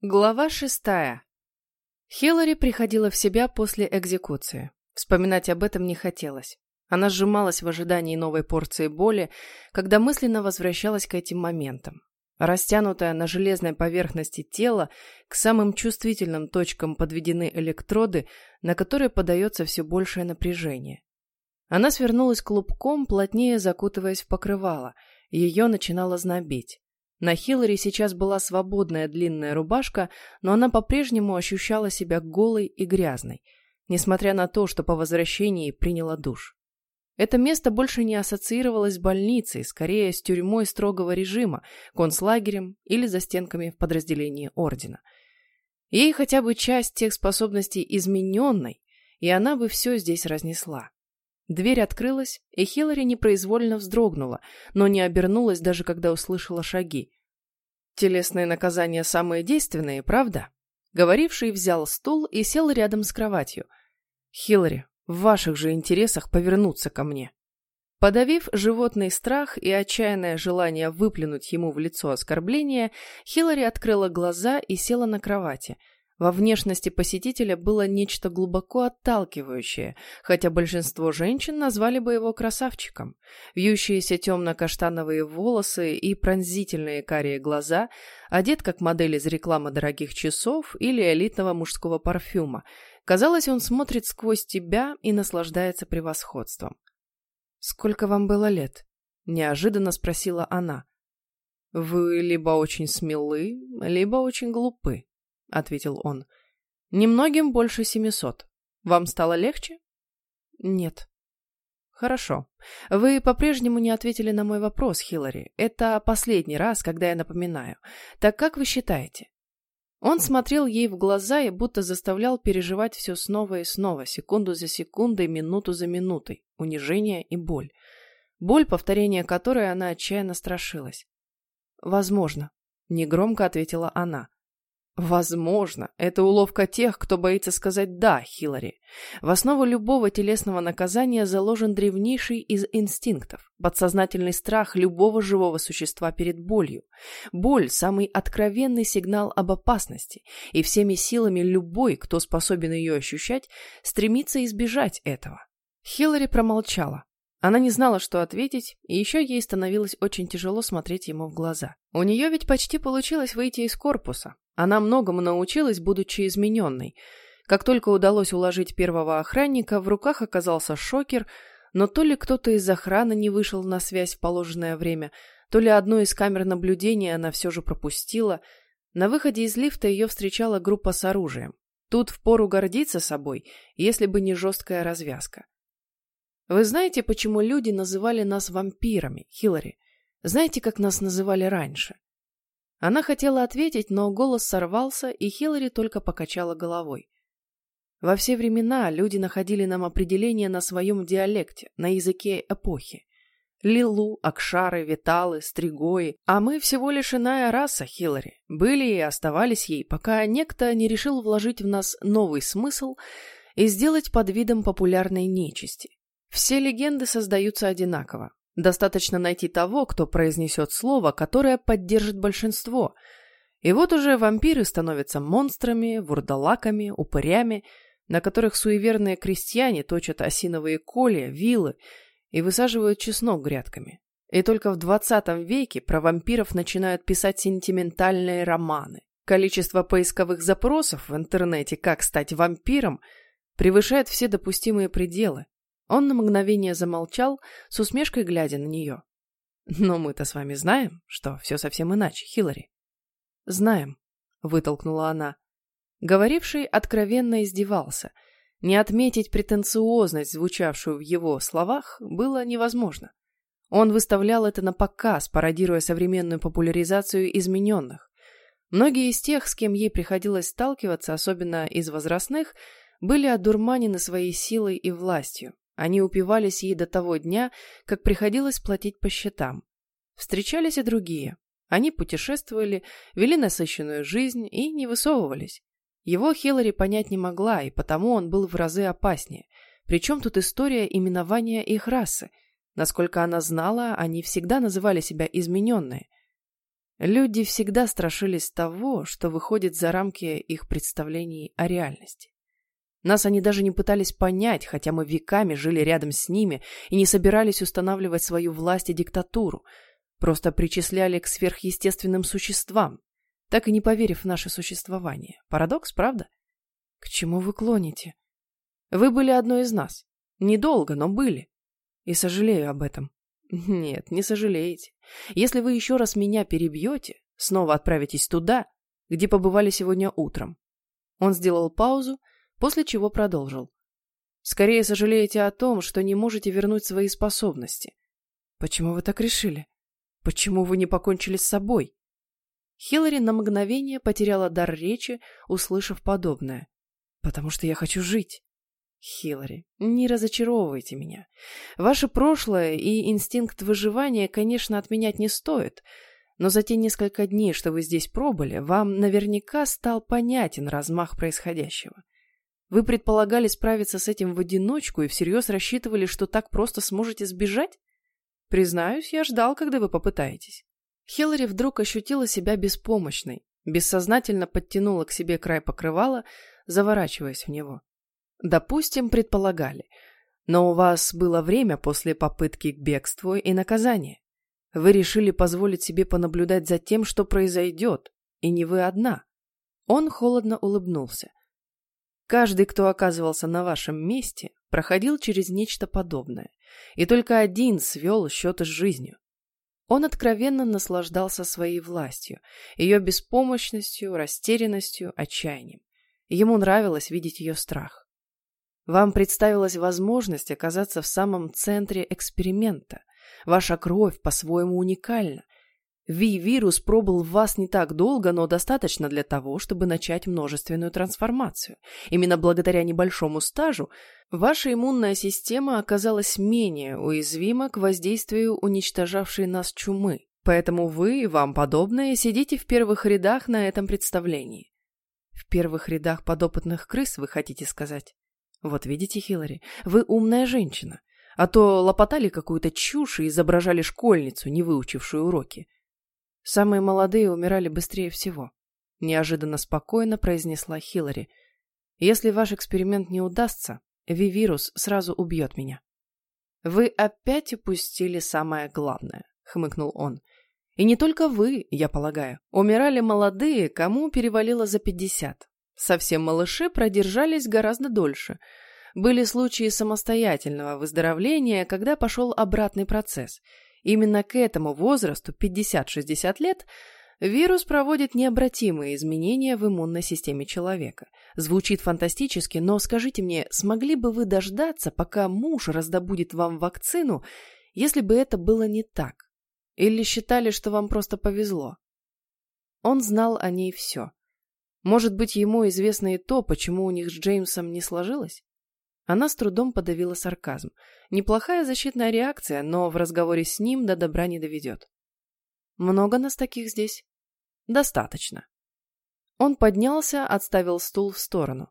Глава шестая. Хиллари приходила в себя после экзекуции. Вспоминать об этом не хотелось. Она сжималась в ожидании новой порции боли, когда мысленно возвращалась к этим моментам. Растянутая на железной поверхности тела, к самым чувствительным точкам подведены электроды, на которые подается все большее напряжение. Она свернулась клубком, плотнее закутываясь в покрывало. Ее начинало знобить. На Хиллари сейчас была свободная длинная рубашка, но она по-прежнему ощущала себя голой и грязной, несмотря на то, что по возвращении приняла душ. Это место больше не ассоциировалось с больницей, скорее с тюрьмой строгого режима, концлагерем или застенками в подразделении ордена. Ей хотя бы часть тех способностей измененной, и она бы все здесь разнесла. Дверь открылась, и Хиллари непроизвольно вздрогнула, но не обернулась даже когда услышала шаги. Телесные наказания самые действенные, правда? Говоривший взял стул и сел рядом с кроватью. Хиллари, в ваших же интересах повернуться ко мне. Подавив животный страх и отчаянное желание выплюнуть ему в лицо оскорбление, Хиллари открыла глаза и села на кровати – во внешности посетителя было нечто глубоко отталкивающее, хотя большинство женщин назвали бы его красавчиком. Вьющиеся темно-каштановые волосы и пронзительные карие глаза, одет как модель из рекламы дорогих часов или элитного мужского парфюма. Казалось, он смотрит сквозь тебя и наслаждается превосходством. «Сколько вам было лет?» – неожиданно спросила она. «Вы либо очень смелы, либо очень глупы», — ответил он. «Немногим больше семисот. Вам стало легче?» «Нет». «Хорошо. Вы по-прежнему не ответили на мой вопрос, Хиллари. Это последний раз, когда я напоминаю. Так как вы считаете?» Он смотрел ей в глаза и будто заставлял переживать все снова и снова, секунду за секундой, минуту за минутой, унижение и боль. Боль, повторение которой она отчаянно страшилась. «Возможно», — негромко ответила она. Возможно, это уловка тех, кто боится сказать «да», Хиллари. В основу любого телесного наказания заложен древнейший из инстинктов – подсознательный страх любого живого существа перед болью. Боль – самый откровенный сигнал об опасности, и всеми силами любой, кто способен ее ощущать, стремится избежать этого. Хиллари промолчала. Она не знала, что ответить, и еще ей становилось очень тяжело смотреть ему в глаза. У нее ведь почти получилось выйти из корпуса, она многому научилась, будучи измененной. Как только удалось уложить первого охранника, в руках оказался шокер, но то ли кто-то из охраны не вышел на связь в положенное время, то ли одну из камер наблюдения она все же пропустила. На выходе из лифта ее встречала группа с оружием. Тут впору гордиться собой, если бы не жесткая развязка. Вы знаете, почему люди называли нас вампирами, Хиллари? Знаете, как нас называли раньше? Она хотела ответить, но голос сорвался, и Хиллари только покачала головой. Во все времена люди находили нам определение на своем диалекте, на языке эпохи. Лилу, Акшары, Виталы, Стригои. А мы всего лишь иная раса, Хиллари. Были и оставались ей, пока некто не решил вложить в нас новый смысл и сделать под видом популярной нечисти. Все легенды создаются одинаково. Достаточно найти того, кто произнесет слово, которое поддержит большинство. И вот уже вампиры становятся монстрами, вурдалаками, упырями, на которых суеверные крестьяне точат осиновые колья, вилы и высаживают чеснок грядками. И только в 20 веке про вампиров начинают писать сентиментальные романы. Количество поисковых запросов в интернете «Как стать вампиром» превышает все допустимые пределы. Он на мгновение замолчал, с усмешкой глядя на нее. «Но мы-то с вами знаем, что все совсем иначе, Хиллари». «Знаем», — вытолкнула она. Говоривший откровенно издевался. Не отметить претенциозность, звучавшую в его словах, было невозможно. Он выставлял это на показ, пародируя современную популяризацию измененных. Многие из тех, с кем ей приходилось сталкиваться, особенно из возрастных, были одурманены своей силой и властью, они упивались ей до того дня, как приходилось платить по счетам. Встречались и другие. Они путешествовали, вели насыщенную жизнь и не высовывались. Его Хиллари понять не могла, и потому он был в разы опаснее. Причем тут история именования их расы. Насколько она знала, они всегда называли себя измененные. Люди всегда страшились того, что выходит за рамки их представлений о реальности. Нас они даже не пытались понять, хотя мы веками жили рядом с ними и не собирались устанавливать свою власть и диктатуру, просто причисляли к сверхъестественным существам, так и не поверив в наше существование. Парадокс, правда? К чему вы клоните? Вы были одной из нас. Недолго, но были. И сожалею об этом. Нет, не сожалеете. Если вы еще раз меня перебьете, снова отправитесь туда, где побывали сегодня утром. Он сделал паузу, после чего продолжил. Скорее сожалеете о том, что не можете вернуть свои способности. Почему вы так решили? Почему вы не покончили с собой? Хиллари на мгновение потеряла дар речи, услышав подобное. Потому что я хочу жить. Хиллари, не разочаровывайте меня. Ваше прошлое и инстинкт выживания, конечно, отменять не стоит, но за те несколько дней, что вы здесь пробыли, вам наверняка стал понятен размах происходящего. Вы предполагали справиться с этим в одиночку и всерьез рассчитывали, что так просто сможете сбежать? Признаюсь, я ждал, когда вы попытаетесь. Хиллари вдруг ощутила себя беспомощной, бессознательно подтянула к себе край покрывала, заворачиваясь в него. Допустим, предполагали. Но у вас было время после попытки к бегству и наказания. Вы решили позволить себе понаблюдать за тем, что произойдет, и не вы одна. Он холодно улыбнулся. Каждый, кто оказывался на вашем месте, проходил через нечто подобное, и только один свел счеты с жизнью. Он откровенно наслаждался своей властью, ее беспомощностью, растерянностью, отчаянием. Ему нравилось видеть ее страх. Вам представилась возможность оказаться в самом центре эксперимента. Ваша кровь по-своему уникальна. Ви-вирус пробыл в вас не так долго, но достаточно для того, чтобы начать множественную трансформацию. Именно благодаря небольшому стажу ваша иммунная система оказалась менее уязвима к воздействию уничтожавшей нас чумы. Поэтому вы и вам подобные сидите в первых рядах на этом представлении. В первых рядах подопытных крыс, вы хотите сказать? Вот видите, Хиллари, вы умная женщина. А то лопотали какую-то чушь и изображали школьницу, не выучившую уроки. Самые молодые умирали быстрее всего. Неожиданно спокойно произнесла Хиллари. Если ваш эксперимент не удастся, Ви-вирус сразу убьет меня. Вы опять упустили самое главное, хмыкнул он. И не только вы, я полагаю. Умирали молодые, кому перевалило за пятьдесят. Совсем малыши продержались гораздо дольше. Были случаи самостоятельного выздоровления, когда пошел обратный процесс. Именно к этому возрасту, 50-60 лет, вирус проводит необратимые изменения в иммунной системе человека. Звучит фантастически, но скажите мне, смогли бы вы дождаться, пока муж раздобудет вам вакцину, если бы это было не так? Или считали, что вам просто повезло? Он знал о ней все. Может быть, ему известно и то, почему у них с Джеймсом не сложилось? Она с трудом подавила сарказм. Неплохая защитная реакция, но в разговоре с ним до добра не доведет. Много нас таких здесь? Достаточно. Он поднялся, отставил стул в сторону.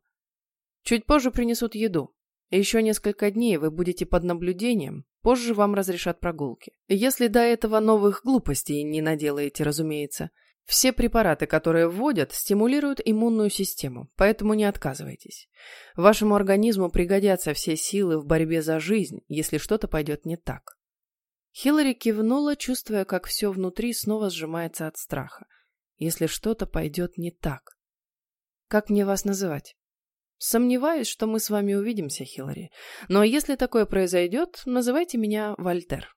Чуть позже принесут еду. Еще несколько дней вы будете под наблюдением, позже вам разрешат прогулки. Если до этого новых глупостей не наделаете, разумеется. Все препараты, которые вводят, стимулируют иммунную систему, поэтому не отказывайтесь. Вашему организму пригодятся все силы в борьбе за жизнь, если что-то пойдет не так. Хиллари кивнула, чувствуя, как все внутри снова сжимается от страха. Если что-то пойдет не так. Как мне вас называть? Сомневаюсь, что мы с вами увидимся, Хиллари. Но если такое произойдет, называйте меня Вольтер.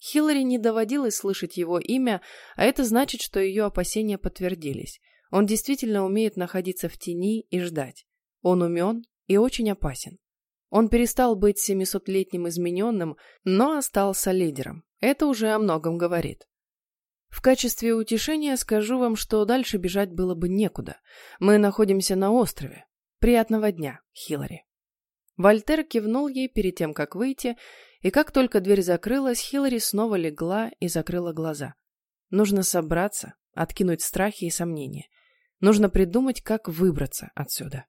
Хиллари не доводилось слышать его имя, а это значит, что ее опасения подтвердились. Он действительно умеет находиться в тени и ждать. Он умен и очень опасен. Он перестал быть семисотлетним измененным, но остался лидером. Это уже о многом говорит. В качестве утешения скажу вам, что дальше бежать было бы некуда. Мы находимся на острове. Приятного дня, Хиллари. Вольтер кивнул ей перед тем, как выйти, и как только дверь закрылась, Хиллари снова легла и закрыла глаза. Нужно собраться, откинуть страхи и сомнения. Нужно придумать, как выбраться отсюда.